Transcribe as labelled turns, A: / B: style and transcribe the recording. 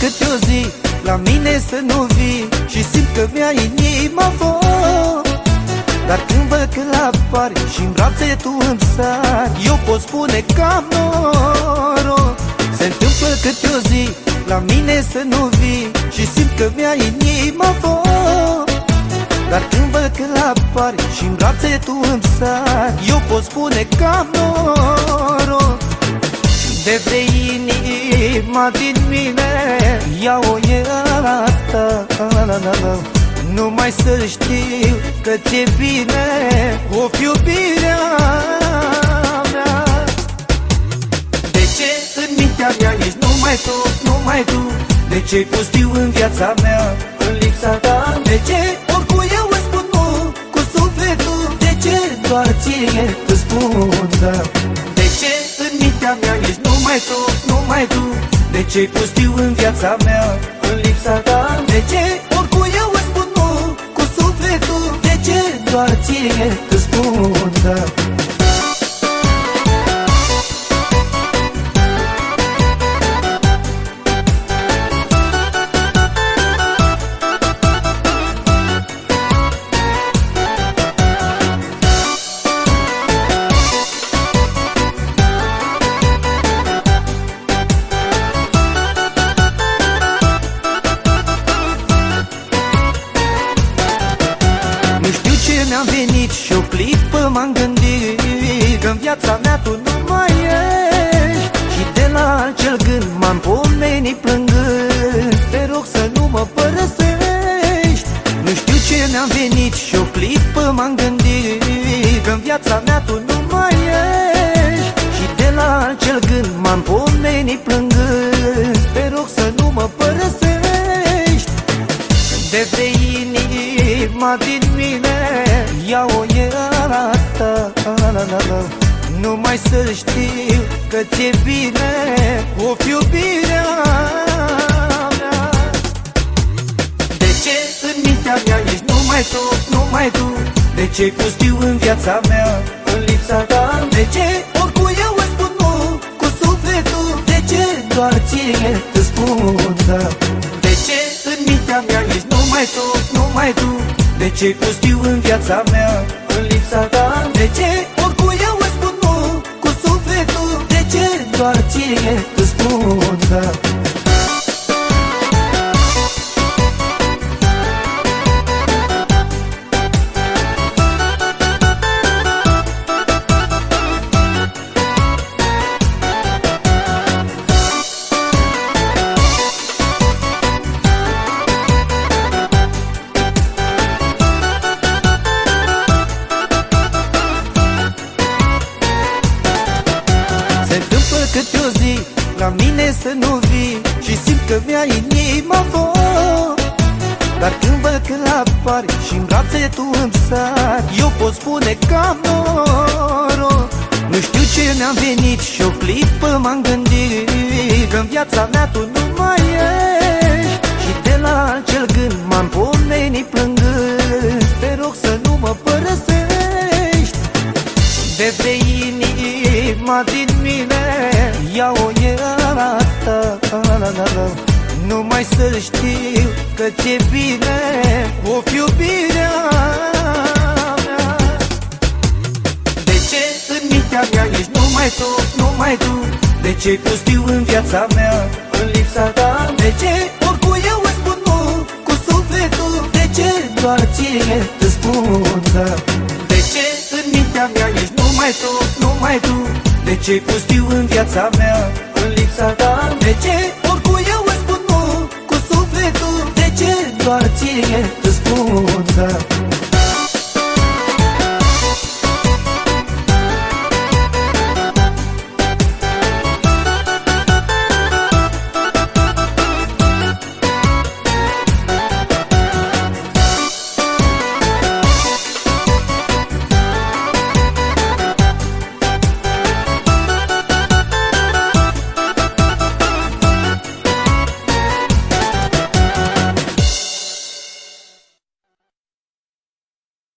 A: câte o zi La mine să nu vii Și simt că mi-a inima vor Dar când văd că la apari și în brațe tu îmi sar Eu pot spune că am noroc. Se întâmplă câte o zi La mine să nu vii Și simt că mi-a inima vor dar când văd că la apari și în brațe tu îmi sar Eu pot spune că am noroc. De vrei inima din mine Ia-o e ta Numai să știu că ți-e bine O iubirea mea. De ce în mintea mea ești numai tu, numai tu? De ce pustiu în viața mea, în lipsa ta? De ce oricui eu îți spun nu, cu sufletul? De ce doar ție îți spun da? De ce? În mintea mea ești numai tu, numai tu. De ce pustiu în viața mea, în lipsa ta? De ce mi-am venit și o clipă m-am gândit Că-n viața mea tu nu mai ești. Și de la acel gând m-am pomenit plângând Te rog să nu mă părăsești. Nu știu ce mi-am venit și o clipă m-am gândit Că-n viața mea tu nu mai ești. Și de la acel gând m-am pomenit plângând Te rog să nu mă părăsești. De vrei inima din mine Ia-o e ta Numai să știu că ți-e bine O iubirea mea. De ce în mintea mea ești numai tu, numai tu? De ce pustiu în viața mea, în lipsa ta? De ce ce pustiu în viața mea, în lipsa ta? De ce oricui eu îți spun nu, cu sufletul? De ce doar ție îți spun da? Câte o zi La mine să nu vii Și simt că mi-a inima foc Dar când văd că apari și în brațe tu îmi sari Eu pot spune că am noroc. Nu știu ce mi-am venit și o clipă m-am gândit Că-n viața mea tu nu mai ești. Și de la acel gând m-am pomenit plângând Te rog să nu mă părăsești. De vrei inima din mine Ia-o e ta Numai să știu că ți-e bine O iubirea mea. De ce în mintea mea ești numai tu, numai tu? De ce pustiu în viața mea, în lipsa ta? De ce? Oricui eu îți spun nu, cu sufletul. De ce doar ție îți spun da De ce în mintea mea ești numai tu, numai tu de ce pustiu în viața mea, în lipsa ta? De ce oricui eu îți spun nu, cu sufletul? De ce doar ție îți spun da?